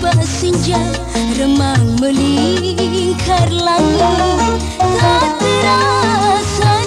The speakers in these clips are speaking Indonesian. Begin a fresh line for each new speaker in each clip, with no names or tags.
bersenja Remang melingkar langit. Tak terasa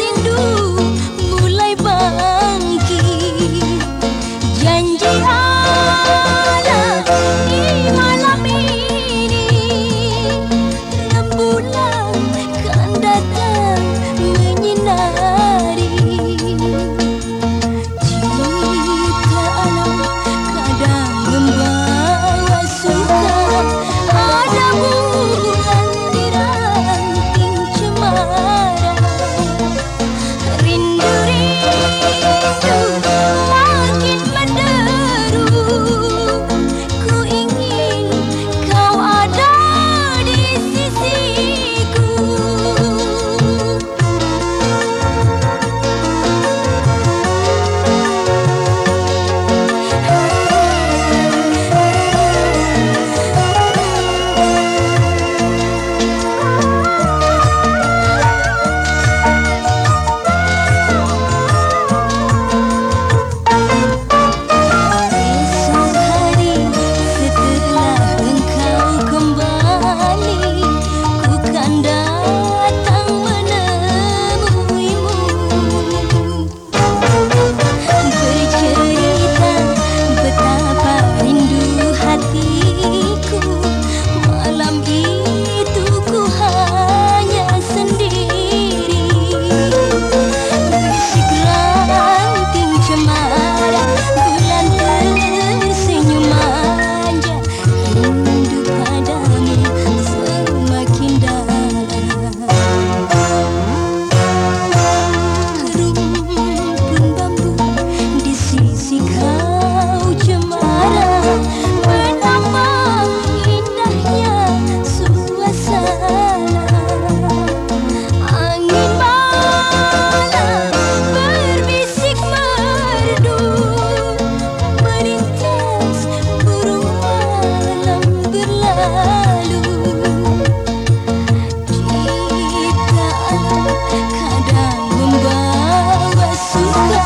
kadang membawa suka